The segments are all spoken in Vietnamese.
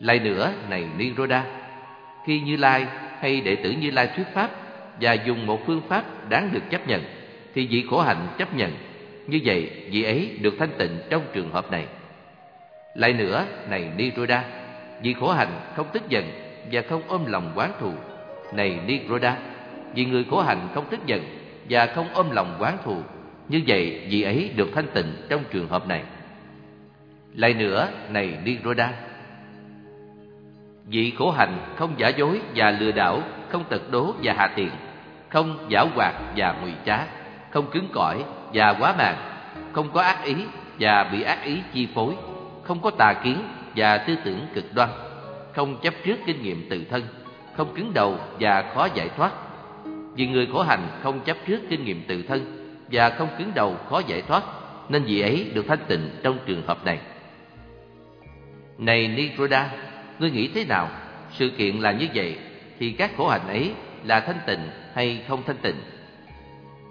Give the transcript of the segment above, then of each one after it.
Lại nữa, này Niroda, khi Như Lai hay đệ tử Như Lai thuyết pháp và dùng một phương pháp đáng được chấp nhận, thì vị khổ hạnh chấp nhận. Như vậy, vị ấy được thanh tịnh trong trường hợp này. Lại nữa, này Niroda, vị khổ hạnh không tức giận và không ôm lòng quán thù. Này Niroda, vì người khổ hạnh không tức giận và không ôm lòng quán thù. Như vậy, vị ấy được thanh tịnh trong trường hợp này. Lại nữa, này Niroda, vị khổ hạnh không giả dối và lừa đảo, không tật đố và hạ tiện, không giả hoạt và ngụy trá, không cứng cỏi và quá màng, không có ác ý và bị ác ý chi phối, không có tà kiến và tư tưởng cực đoan, không chấp trước kinh nghiệm tự thân, không cứng đầu và khó giải thoát. Vì người khổ hành không chấp trước kinh nghiệm tự thân và không cứng đầu khó giải thoát, nên vị ấy được thanh tịnh trong trường hợp này. Này Nitroda, ngươi nghĩ thế nào? Sự kiện là như vậy, thì các khổ hạnh ấy là thanh tịnh hay không thanh tịnh?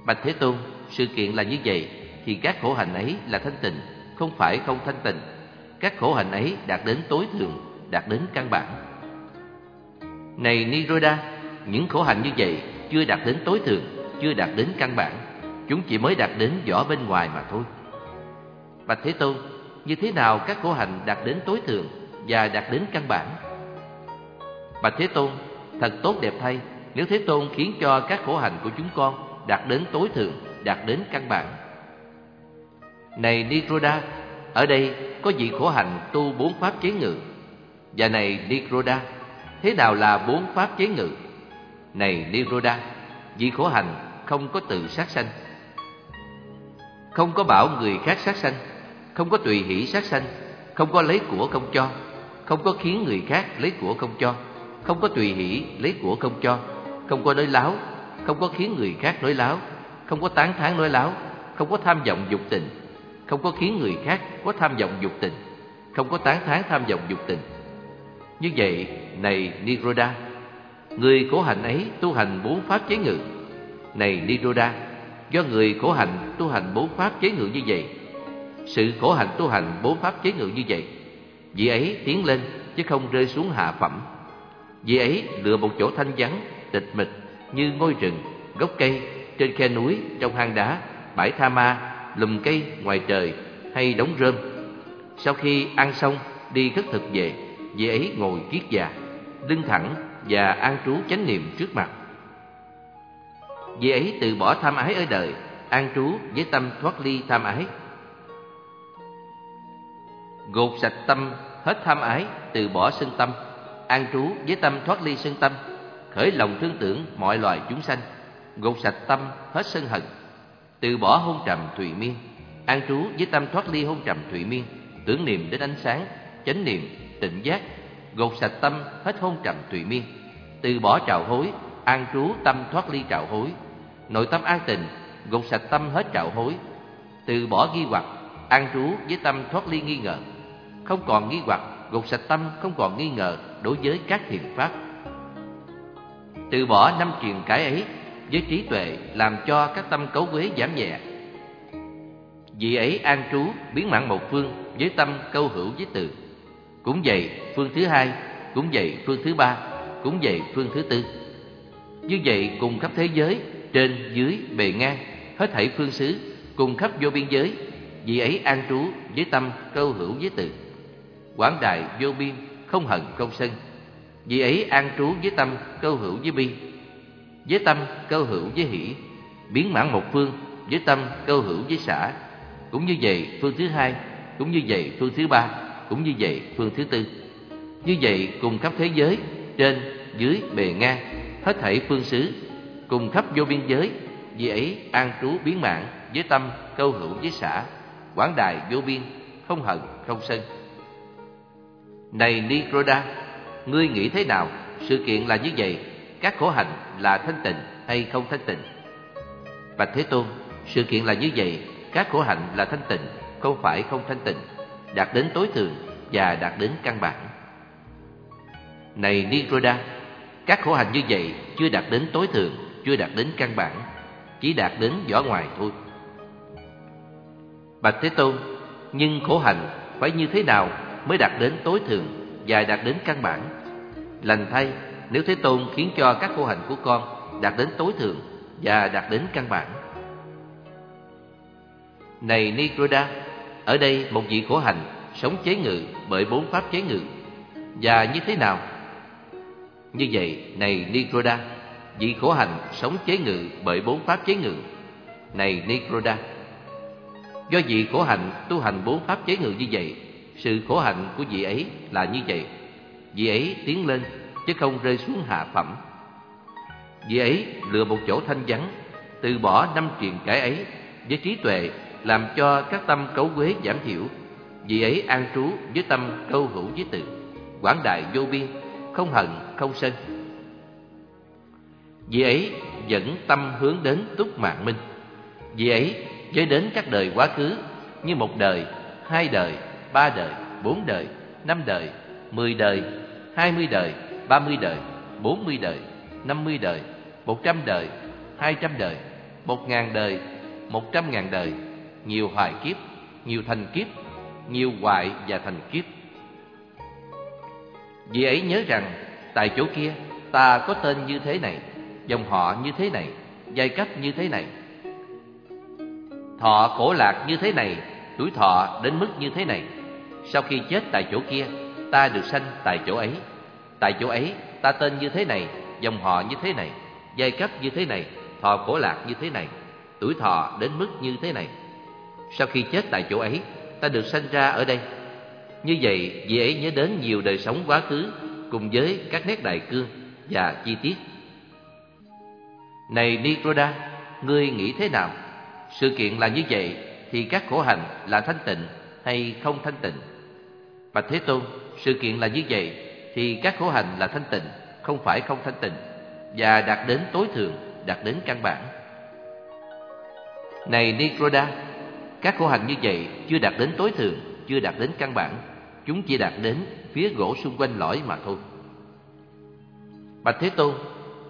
Bạch Thế Tôn, sự kiện là như vậy, thì các khổ hạnh ấy là thanh tịnh, không phải không thanh tịnh. Các khổ hạnh ấy đạt đến tối thượng, đạt đến căn bản. Này Niroda, những khổ hạnh như vậy chưa đạt đến tối thượng, chưa đạt đến căn bản. Chúng chỉ mới đạt đến vỏ bên ngoài mà thôi. Bạch Thế Tôn, như thế nào các khổ hạnh đạt đến tối thượng và đạt đến căn bản? Bạch Thế Tôn, thật tốt đẹp thay nếu Thế Tôn khiến cho các khổ hạnh của chúng con đạt đến tối thượng, đạt đến căn bản. Này Nikroda, ở đây có vị khổ hạnh tu bốn pháp chế ngự. Và này Nikroda, thế nào là bốn pháp chế ngự? Này Nikroda, vị khổ hạnh không có tự sát sanh, không có bảo người khác sát sanh, không có tùy hỷ sát sanh, không có lấy của không cho, không có khiến người khác lấy của không cho, không có tùy hỷ lấy của không cho, không có nói láo, không có khiến người khác nói láo, không có tán thán nói láo, không có tham vọng dục tình, không có khiến người khác có tham vọng dục tình, không có tán thán tham vọng dục tình. Như vậy, này Niroda, người khổ hạnh ấy tu hành bốn pháp chế ngự. Này Niroda, do người khổ hạnh tu hành bốn pháp chế ngự như vậy, sự khổ hạnh tu hành bốn pháp chế ngự như vậy, vị ấy tiến lên chứ không rơi xuống hạ phẩm. Vị ấy lựa một chỗ thanh vắng, tịch mịch như ngôi rừng, gốc cây, trên khe núi, trong hang đá, bãi tha ma, lùm cây ngoài trời hay đống rơm. Sau khi ăn xong, đi khất thực về, vị ấy ngồi kiết già, lưng thẳng và an trú chánh niệm trước mặt. Vị ấy từ bỏ tham ái ở đời, an trú với tâm thoát ly tham ái. Gột sạch tâm, hết tham ái, từ bỏ sân tâm, an trú với tâm thoát ly sân tâm, khởi lòng thương tưởng mọi loài chúng sanh, gột sạch tâm, hết sân hận, từ bỏ hôn trầm thùy miên, an trú với tâm thoát ly hôn trầm thùy miên, tưởng niệm đến ánh sáng, chánh niệm, tỉnh giác, gột sạch tâm, hết hôn trầm thùy miên, từ bỏ trào hối, an trú tâm thoát ly trào hối, nội tâm an tình, gột sạch tâm hết trạo hối, từ bỏ nghi hoặc, an trú với tâm thoát ly nghi ngờ, không còn nghi hoặc, gột sạch tâm không còn nghi ngờ đối với các thiền pháp. Từ bỏ năm truyền cái ấy với trí tuệ làm cho các tâm cấu quế giảm nhẹ. vì ấy an trú biến mạng một phương với tâm câu hữu với từ. Cũng vậy phương thứ hai, cũng vậy phương thứ ba, cũng vậy phương thứ tư. Như vậy cùng khắp thế giới trên dưới bề ngang hết thảy phương xứ cùng khắp vô biên giới vì ấy an trú với tâm câu hữu với từ quảng đại vô biên, không hận không sân. Vì ấy an trú với tâm câu hữu với bi, với tâm câu hữu với hỷ, biến mãn một phương với tâm câu hữu với xã. Cũng như vậy phương thứ hai, cũng như vậy phương thứ ba, cũng như vậy phương thứ tư. Như vậy cùng khắp thế giới, trên, dưới, bề ngang, hết thảy phương xứ, cùng khắp vô biên giới, vì ấy an trú biến mạng với tâm câu hữu với xã. Quảng đại vô biên, không hận không sân này Nikroda ngươi nghĩ thế nào? Sự kiện là như vậy các khổ hạnh là thanh tịnh hay không thanh tịnh? Bạch thế tôn sự kiện là như vậy các khổ hạnh là thanh tịnh không phải không thanh tịnh đạt đến tối thượng và đạt đến căn bản. Này Nikroda các khổ hạnh như vậy chưa đạt đến tối thượng chưa đạt đến căn bản, chỉ đạt đến vỏ ngoài thôi. Bạch Thế Tôn, nhưng khổ hạnh phải như thế nào mới đạt đến tối thượng và đạt đến căn bản. Lành thay, nếu Thế Tôn khiến cho các khổ hạnh của con đạt đến tối thượng và đạt đến căn bản. Này Nikroda, ở đây một vị khổ hạnh sống chế ngự bởi bốn pháp chế ngự. Và như thế nào? Như vậy, này Nikroda, vị khổ hạnh sống chế ngự bởi bốn pháp chế ngự. Này Nikroda, do vị khổ hạnh tu hành bốn pháp chế ngự như vậy, sự khổ hạnh của vị ấy là như vậy. Vị ấy tiến lên chứ không rơi xuống hạ phẩm. Vị ấy lựa một chỗ thanh vắng, từ bỏ năm truyền cải ấy với trí tuệ làm cho các tâm cấu quế giảm thiểu. Vị ấy an trú với tâm câu hữu với tự, quảng đại vô biên, không hận, không sân. Vị ấy dẫn tâm hướng đến túc mạng minh. Vị ấy với đến các đời quá khứ như một đời, hai đời, ba đời, bốn đời, năm đời, mười đời, hai mươi đời, ba mươi đời, bốn mươi đời, năm mươi đời, một trăm đời, hai trăm đời, một ngàn đời, một trăm ngàn đời, nhiều hoài kiếp, nhiều thành kiếp, nhiều hoại và thành kiếp. Vì ấy nhớ rằng, tại chỗ kia ta có tên như thế này, dòng họ như thế này, giai cấp như thế này. Thọ cổ lạc như thế này, tuổi thọ đến mức như thế này. Sau khi chết tại chỗ kia, ta được sanh tại chỗ ấy. Tại chỗ ấy, ta tên như thế này, dòng họ như thế này, giai cấp như thế này, thọ khổ lạc như thế này, tuổi thọ đến mức như thế này. Sau khi chết tại chỗ ấy, ta được sanh ra ở đây. Như vậy, vị ấy nhớ đến nhiều đời sống quá khứ cùng với các nét đại cương và chi tiết. Này Nikroda, ngươi nghĩ thế nào? Sự kiện là như vậy thì các khổ hạnh là thanh tịnh hay không thanh tịnh? Bạch Thế Tôn, sự kiện là như vậy thì các khổ hạnh là thanh tịnh, không phải không thanh tịnh và đạt đến tối thượng, đạt đến căn bản. Này Nikroda, các khổ hạnh như vậy chưa đạt đến tối thượng, chưa đạt đến căn bản, chúng chỉ đạt đến phía gỗ xung quanh lõi mà thôi. Bạch Thế Tôn,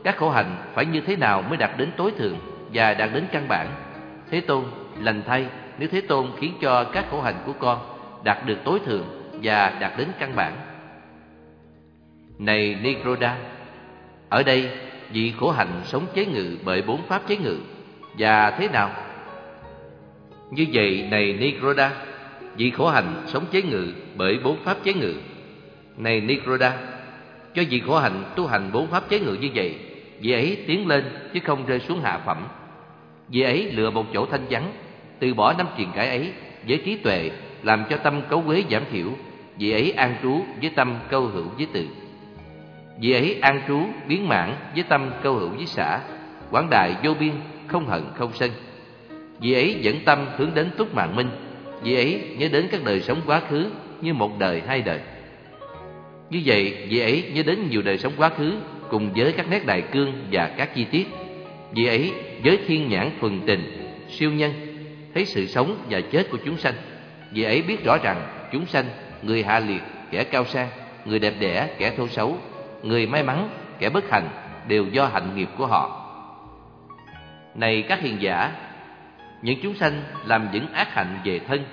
các khổ hạnh phải như thế nào mới đạt đến tối thượng và đạt đến căn bản? Thế Tôn, lành thay nếu Thế Tôn khiến cho các khổ hạnh của con đạt được tối thượng và đạt đến căn bản. Này Nigroda, ở đây vị khổ hạnh sống chế ngự bởi bốn pháp chế ngự và thế nào? Như vậy này Nigroda, vị khổ hạnh sống chế ngự bởi bốn pháp chế ngự. Này Nigroda, cho vị khổ hạnh tu hành bốn pháp chế ngự như vậy, vị ấy tiến lên chứ không rơi xuống hạ phẩm. Vị ấy lựa một chỗ thanh vắng, từ bỏ năm triền cải ấy với trí tuệ, làm cho tâm cấu quế giảm thiểu. vì ấy an trú với tâm câu hữu với từ vì ấy an trú biến mãn với tâm câu hữu với xã, quảng đại vô biên, không hận không sân. Vì ấy dẫn tâm hướng đến túc mạng minh Vì ấy nhớ đến các đời sống quá khứ Như một đời hai đời Như vậy vì ấy nhớ đến nhiều đời sống quá khứ Cùng với các nét đại cương và các chi tiết Vì ấy với thiên nhãn thuần tình Siêu nhân Thấy sự sống và chết của chúng sanh Vì ấy biết rõ rằng chúng sanh Người hạ liệt, kẻ cao sang Người đẹp đẽ, kẻ thô xấu Người may mắn, kẻ bất hạnh Đều do hạnh nghiệp của họ Này các hiền giả những chúng sanh làm những ác hạnh về thân,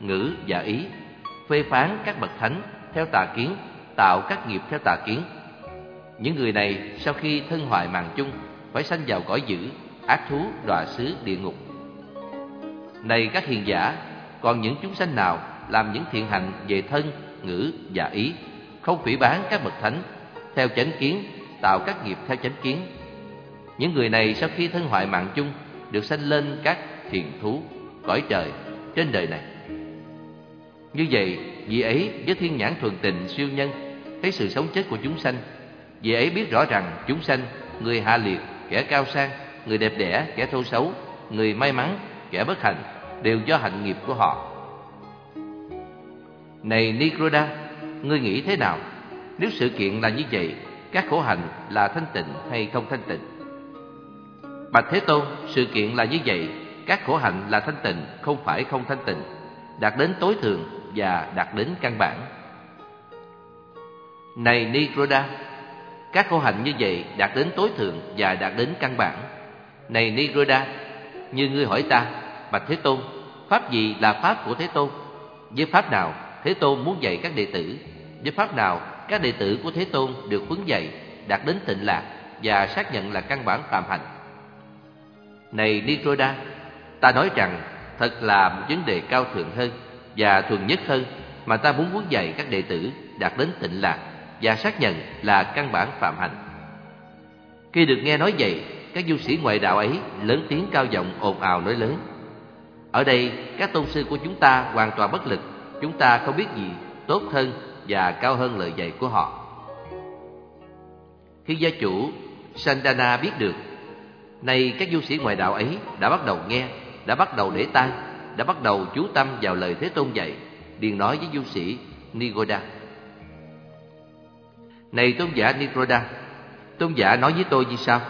ngữ và ý, phê phán các bậc thánh theo tà kiến, tạo các nghiệp theo tà kiến. Những người này sau khi thân hoại màng chung phải sanh vào cõi dữ, ác thú, đọa xứ, địa ngục. Này các hiền giả, còn những chúng sanh nào làm những thiện hạnh về thân, ngữ và ý, không phỉ bán các bậc thánh theo chánh kiến, tạo các nghiệp theo chánh kiến. Những người này sau khi thân hoại mạng chung được sanh lên các thiền thú, cõi trời trên đời này. Như vậy, vị ấy với thiên nhãn thuần tình siêu nhân thấy sự sống chết của chúng sanh, vị ấy biết rõ rằng chúng sanh, người hạ liệt, kẻ cao sang, người đẹp đẽ, kẻ thô xấu, người may mắn, kẻ bất hạnh đều do hạnh nghiệp của họ. Này Nikroda, ngươi nghĩ thế nào? Nếu sự kiện là như vậy, các khổ hạnh là thanh tịnh hay không thanh tịnh? Bạch Thế Tôn, sự kiện là như vậy, các khổ hạnh là thanh tịnh, không phải không thanh tịnh, đạt đến tối thượng và đạt đến căn bản. Này Nikroda, các khổ hạnh như vậy đạt đến tối thượng và đạt đến căn bản. Này Nikroda, như ngươi hỏi ta, Bạch Thế Tôn, pháp gì là pháp của Thế Tôn? Với pháp nào Thế Tôn muốn dạy các đệ tử? Với pháp nào các đệ tử của Thế Tôn được huấn dạy đạt đến tịnh lạc và xác nhận là căn bản phạm hạnh. Này Nitroda, ta nói rằng thật là một vấn đề cao thượng hơn và thuần nhất hơn mà ta muốn huấn dạy các đệ tử đạt đến tịnh lạc và xác nhận là căn bản phạm hạnh. Khi được nghe nói vậy, các du sĩ ngoại đạo ấy lớn tiếng cao giọng ồn ào nói lớn. Ở đây, các tôn sư của chúng ta hoàn toàn bất lực, chúng ta không biết gì tốt hơn và cao hơn lời dạy của họ. Khi gia chủ Sandana biết được, nay các du sĩ ngoại đạo ấy đã bắt đầu nghe, đã bắt đầu để tai, đã bắt đầu chú tâm vào lời Thế Tôn dạy, liền nói với du sĩ Nigoda. Này tôn giả Nigoda, tôn giả nói với tôi như sao?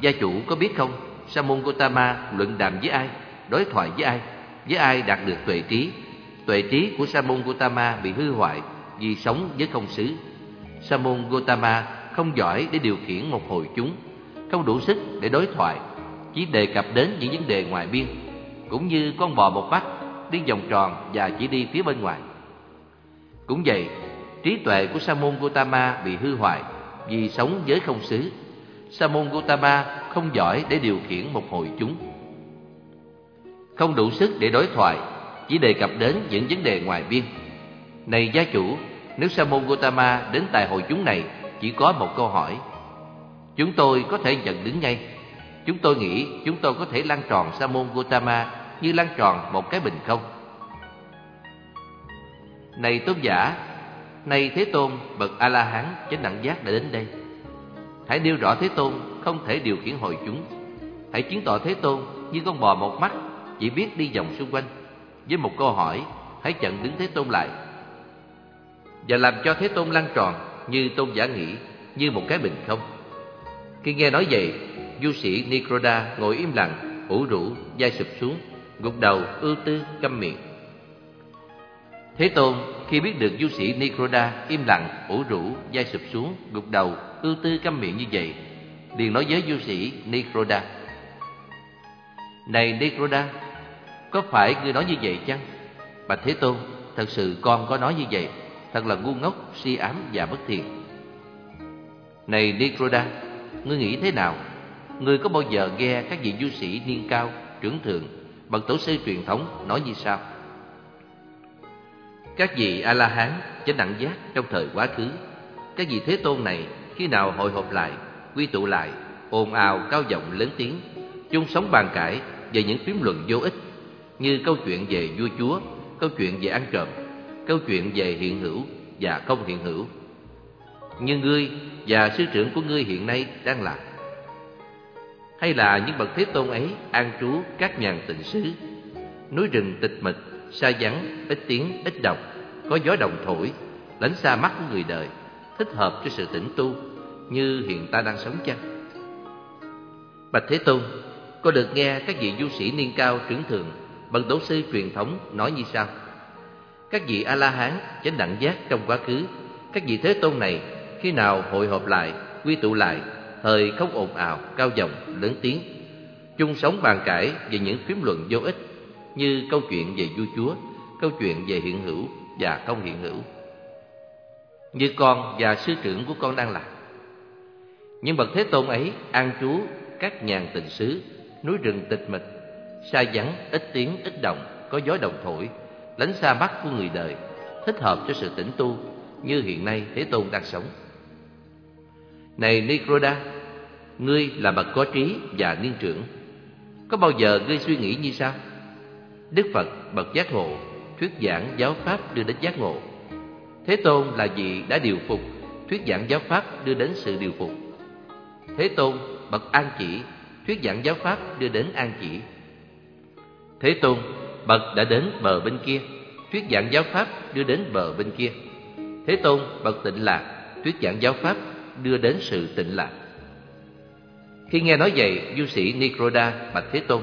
Gia chủ có biết không, Sa môn Gotama luận đàm với ai, đối thoại với ai, với ai đạt được tuệ trí? Tuệ trí của Sa môn Gotama bị hư hoại vì sống với không xứ. Sa môn Gotama không giỏi để điều khiển một hội chúng, không đủ sức để đối thoại, chỉ đề cập đến những vấn đề ngoài biên, cũng như con bò một vách đi vòng tròn và chỉ đi phía bên ngoài. Cũng vậy, trí tuệ của Sa môn Gotama bị hư hoại vì sống với không xứ. Sa môn Gotama không giỏi để điều khiển một hội chúng, không đủ sức để đối thoại, chỉ đề cập đến những vấn đề ngoài biên. Này gia chủ, nếu Sa môn Gotama đến tại hội chúng này chỉ có một câu hỏi, chúng tôi có thể nhận đứng ngay. Chúng tôi nghĩ chúng tôi có thể lăn tròn Sa môn Gotama như lăn tròn một cái bình không. Này tôn giả, này Thế Tôn bậc A La Hán chánh đẳng giác đã đến đây. Hãy nêu rõ Thế Tôn không thể điều khiển hội chúng. Hãy chứng tỏ Thế Tôn như con bò một mắt chỉ biết đi vòng xung quanh. Với một câu hỏi, hãy chặn đứng Thế Tôn lại và làm cho Thế Tôn lăn tròn như tôn giả nghĩ, như một cái bình không. Khi nghe nói vậy, du sĩ Nikroda ngồi im lặng, ủ rũ, vai sụp xuống, gục đầu, ưu tư, câm miệng. Thế Tôn khi biết được du sĩ Nikroda im lặng, ủ rũ, vai sụp xuống, gục đầu, ưu tư câm miệng như vậy, liền nói với du sĩ Nikroda: "Này Nekroda, có phải ngươi nói như vậy chăng?" Bạch Thế Tôn, thật sự con có nói như vậy thật là ngu ngốc, si ám và bất thiện. Này Nekroda, ngươi nghĩ thế nào? Ngươi có bao giờ nghe các vị du sĩ niên cao, trưởng thượng, bậc tổ sư truyền thống nói như sao? Các vị A-la-hán chánh đẳng giác trong thời quá khứ, các vị Thế Tôn này khi nào hội họp lại, quy tụ lại, ồn ào cao giọng lớn tiếng, chung sống bàn cãi về những phím luận vô ích như câu chuyện về vua chúa, câu chuyện về ăn trộm, câu chuyện về hiện hữu và không hiện hữu. Nhưng ngươi và sư trưởng của ngươi hiện nay đang làm hay là những bậc thế tôn ấy an trú các nhàn tịnh xứ, núi rừng tịch mịch, xa vắng, ít tiếng, ít động, có gió đồng thổi, lánh xa mắt của người đời, thích hợp cho sự tĩnh tu như hiện ta đang sống chăng? Bạch Thế Tôn, có được nghe các vị du sĩ niên cao trưởng thượng, bậc tổ sư truyền thống nói như sau? Các vị A-la-hán chánh đẳng giác trong quá khứ Các vị Thế Tôn này khi nào hội họp lại, quy tụ lại Thời không ồn ào, cao giọng, lớn tiếng. Chung sống bàn cãi về những phím luận vô ích Như câu chuyện về vua chúa, câu chuyện về hiện hữu và không hiện hữu. Như con và sư trưởng của con đang làm Nhưng bậc Thế Tôn ấy an trú các nhàn tình xứ Núi rừng tịch mịch, xa vắng, ít tiếng, ít động, có gió đồng thổi lánh xa mắt của người đời, thích hợp cho sự tĩnh tu như hiện nay Thế Tôn đang sống. Này Nikroda, ngươi là bậc có trí và niên trưởng. Có bao giờ ngươi suy nghĩ như sao? Đức Phật bậc giác ngộ, thuyết giảng giáo pháp đưa đến giác ngộ. Thế Tôn là vị đã điều phục, thuyết giảng giáo pháp đưa đến sự điều phục. Thế Tôn bậc an chỉ, thuyết giảng giáo pháp đưa đến an chỉ. Thế Tôn bậc đã đến bờ bên kia, thuyết giảng giáo pháp đưa đến bờ bên kia. Thế Tôn bậc tịnh lạc, thuyết giảng giáo pháp đưa đến sự tịnh lạc. Khi nghe nói vậy, du sĩ Nikroda bạch Thế Tôn.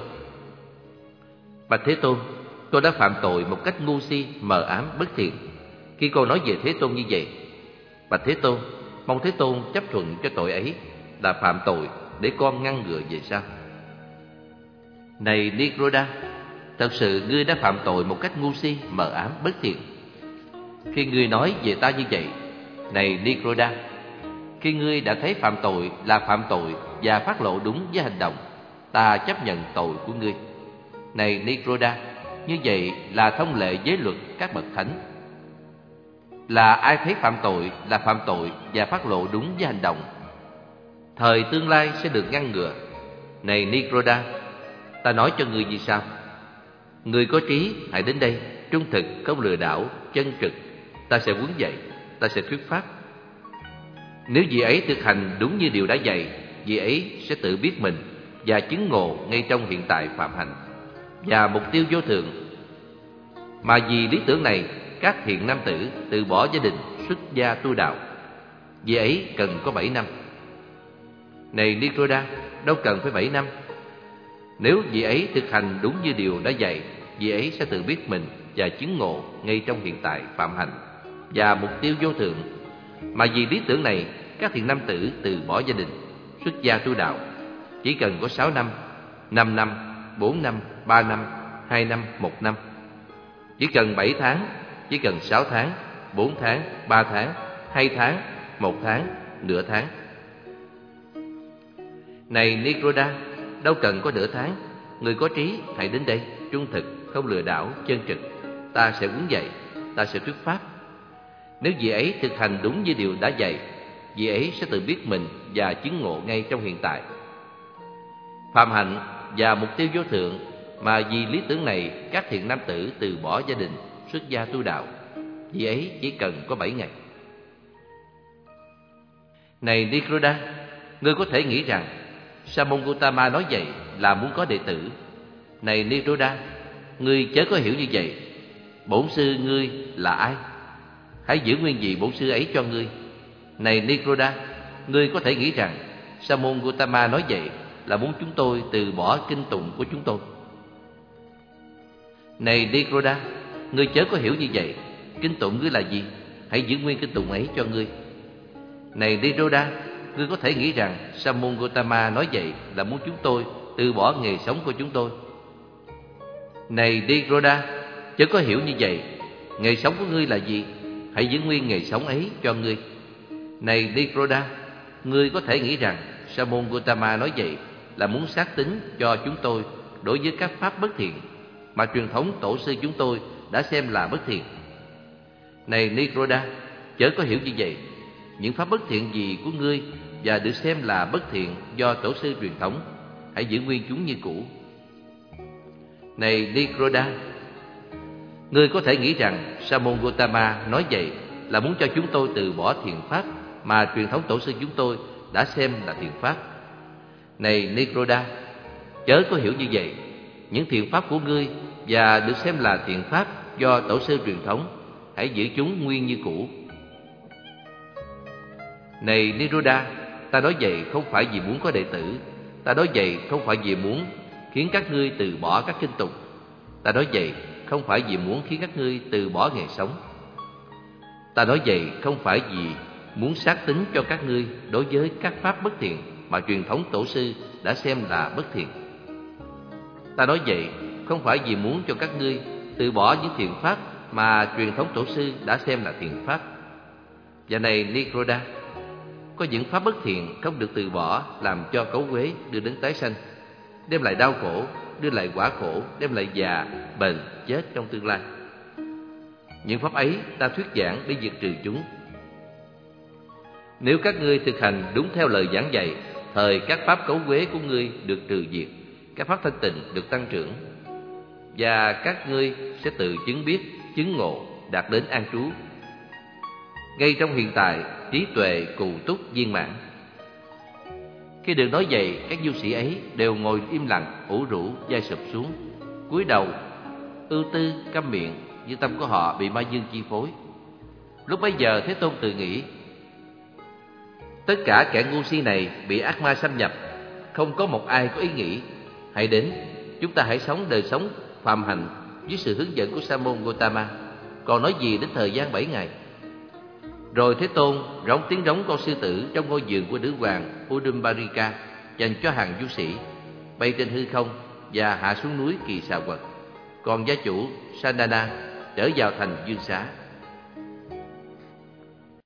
Bạch Thế Tôn, tôi đã phạm tội một cách ngu si, mờ ám, bất thiện. Khi con nói về Thế Tôn như vậy, Bạch Thế Tôn, mong Thế Tôn chấp thuận cho tội ấy là phạm tội để con ngăn ngừa về sau. Này Nikroda, Thật sự ngươi đã phạm tội một cách ngu si, mờ ám, bất thiện Khi ngươi nói về ta như vậy Này Nikroda, khi ngươi đã thấy phạm tội là phạm tội và phát lộ đúng với hành động, ta chấp nhận tội của ngươi. Này Nikroda, như vậy là thông lệ giới luật các bậc thánh. Là ai thấy phạm tội là phạm tội và phát lộ đúng với hành động. Thời tương lai sẽ được ngăn ngừa. Này Nikroda, ta nói cho ngươi như sao? Người có trí hãy đến đây, trung thực, không lừa đảo, chân trực. Ta sẽ huấn dạy, ta sẽ thuyết pháp. Nếu vị ấy thực hành đúng như điều đã dạy, vị ấy sẽ tự biết mình và chứng ngộ ngay trong hiện tại phạm hạnh và mục tiêu vô thượng. Mà vì lý tưởng này, các thiện nam tử từ bỏ gia đình, xuất gia tu đạo. Vì ấy cần có bảy năm. Này Nikroda, đâu cần phải bảy năm. Nếu vị ấy thực hành đúng như điều đã dạy, vị ấy sẽ tự biết mình và chứng ngộ ngay trong hiện tại phạm hành và mục tiêu vô thượng. Mà vì lý tưởng này, các thiện nam tử từ bỏ gia đình, xuất gia tu đạo. Chỉ cần có sáu năm, năm năm, bốn năm, ba năm, hai năm, một năm. Chỉ cần bảy tháng, chỉ cần sáu tháng, bốn tháng, ba tháng, hai tháng, một tháng, nửa tháng. Này Nikroda, đâu cần có nửa tháng, người có trí hãy đến đây, trung thực, không lừa đảo, chân trực. Ta sẽ uống dạy, ta sẽ thuyết pháp. Nếu vị ấy thực hành đúng như điều đã dạy, vị ấy sẽ tự biết mình và chứng ngộ ngay trong hiện tại. Phạm hạnh và mục tiêu vô thượng mà vì lý tưởng này các thiện nam tử từ bỏ gia đình, xuất gia tu đạo. Vì ấy chỉ cần có bảy ngày. Này Nikroda, ngươi có thể nghĩ rằng Samon Gautama nói vậy là muốn có đệ tử. Này Niroda, ngươi chớ có hiểu như vậy. Bổn sư ngươi là ai? Hãy giữ nguyên vị bổn sư ấy cho ngươi. Này Niroda, ngươi có thể nghĩ rằng Samon Gautama nói vậy là muốn chúng tôi từ bỏ kinh tụng của chúng tôi. Này Niroda, ngươi chớ có hiểu như vậy. Kinh tụng ngươi là gì? Hãy giữ nguyên kinh tụng ấy cho ngươi. Này Nikroda, ngươi có thể nghĩ rằng Samun Gautama nói vậy là muốn chúng tôi từ bỏ nghề sống của chúng tôi. Này Digroda, chớ có hiểu như vậy. Nghề sống của ngươi là gì? Hãy giữ nguyên nghề sống ấy cho ngươi. Này Digroda, ngươi có thể nghĩ rằng Samun Gautama nói vậy là muốn xác tính cho chúng tôi đối với các pháp bất thiện mà truyền thống tổ sư chúng tôi đã xem là bất thiện. Này Nigroda, chớ có hiểu như vậy. Những pháp bất thiện gì của ngươi và được xem là bất thiện do tổ sư truyền thống, hãy giữ nguyên chúng như cũ. Này Nikroda, ngươi có thể nghĩ rằng Samon Gautama nói vậy là muốn cho chúng tôi từ bỏ thiền pháp mà truyền thống tổ sư chúng tôi đã xem là thiền pháp. Này Nikroda, chớ có hiểu như vậy. Những thiền pháp của ngươi và được xem là thiện pháp do tổ sư truyền thống, hãy giữ chúng nguyên như cũ. Này Niroda, ta nói vậy không phải vì muốn có đệ tử, ta nói vậy không phải vì muốn khiến các ngươi từ bỏ các kinh tục. Ta nói vậy không phải vì muốn khiến các ngươi từ bỏ nghề sống. Ta nói vậy không phải vì muốn xác tính cho các ngươi đối với các pháp bất thiện mà truyền thống tổ sư đã xem là bất thiện. Ta nói vậy không phải vì muốn cho các ngươi từ bỏ những thiện pháp mà truyền thống tổ sư đã xem là thiện pháp. Và này Nikroda, có những pháp bất thiện không được từ bỏ làm cho cấu quế đưa đến tái sanh, đem lại đau khổ, đưa lại quả khổ, đem lại già, bệnh, chết trong tương lai. Những pháp ấy ta thuyết giảng để diệt trừ chúng. Nếu các ngươi thực hành đúng theo lời giảng dạy, thời các pháp cấu quế của ngươi được trừ diệt, các pháp thanh tịnh được tăng trưởng, và các ngươi sẽ tự chứng biết, chứng ngộ, đạt đến an trú. Ngay trong hiện tại, trí tuệ cụ túc viên mãn. Khi được nói vậy, các du sĩ ấy đều ngồi im lặng, ủ rũ, vai sụp xuống, cúi đầu, ưu tư, câm miệng, như tâm của họ bị ma dương chi phối. Lúc bấy giờ Thế Tôn tự nghĩ, tất cả kẻ ngu si này bị ác ma xâm nhập, không có một ai có ý nghĩ, hãy đến, chúng ta hãy sống đời sống phạm hành dưới sự hướng dẫn của Sa môn Gotama. Còn nói gì đến thời gian bảy ngày? Rồi Thế Tôn rống tiếng rống con sư tử trong ngôi giường của nữ hoàng Udumbarika dành cho hàng du sĩ, bay trên hư không và hạ xuống núi Kỳ Xà Quật. Còn gia chủ Sandana trở vào thành Dương Xá.